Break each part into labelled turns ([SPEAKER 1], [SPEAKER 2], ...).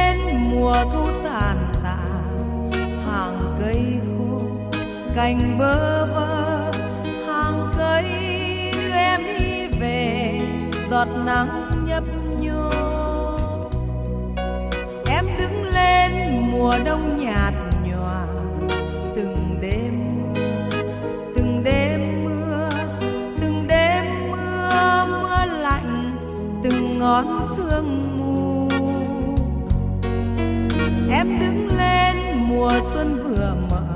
[SPEAKER 1] đến mùa thu tàn tạ, hàng cây khô, cành bơ vơ, hàng cây đưa em đi về, giọt nắng nhấp nhô. Em đứng lên mùa đông nhạt nhòa, từng đêm từng đêm mưa, từng đêm mưa mưa lạnh, từng ngón sương em đứng lên mùa xuân vừa mở.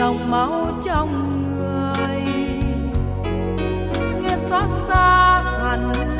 [SPEAKER 1] dòng máu trong người. Nghe xót xa hẳn lên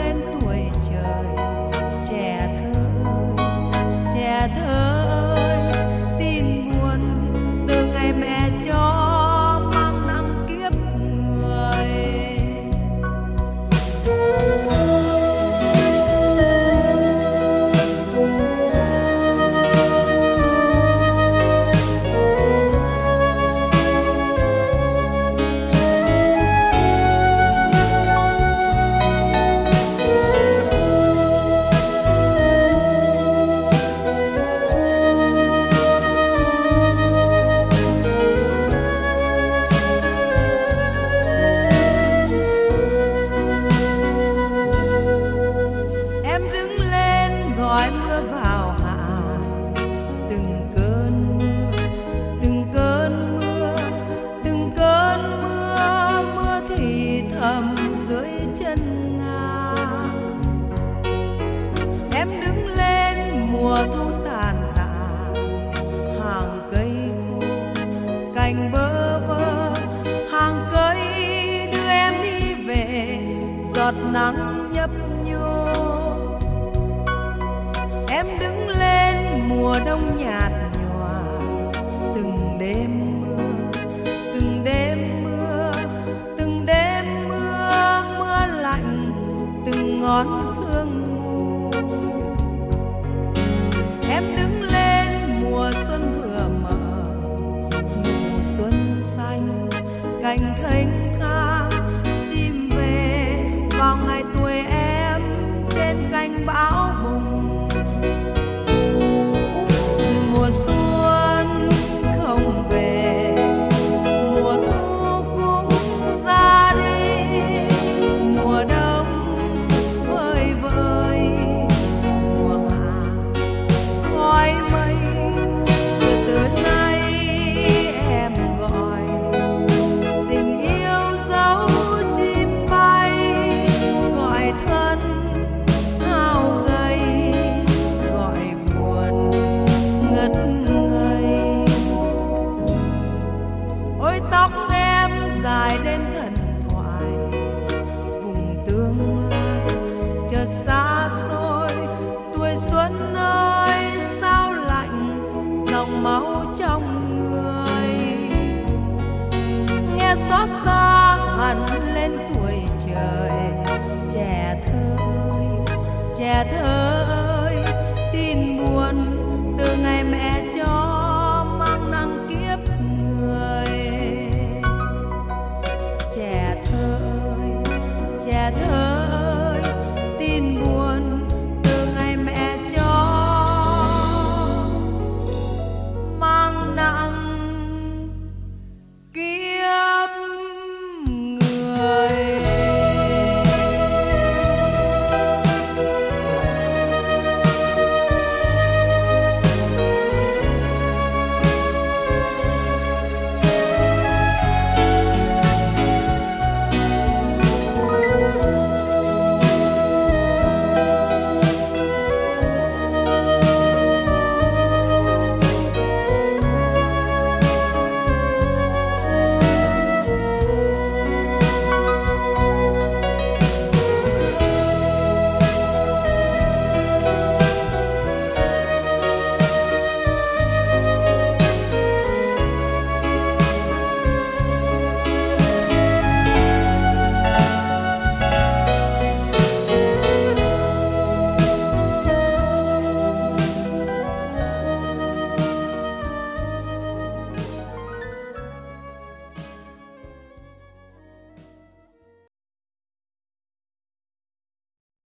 [SPEAKER 1] giọt nắng nhấp nhô. Em đứng lên, mùa đông nhạt nhòa. Từng đêm mưa, từng đêm mưa, từng đêm mưa mưa lạnh, từng ngón xưa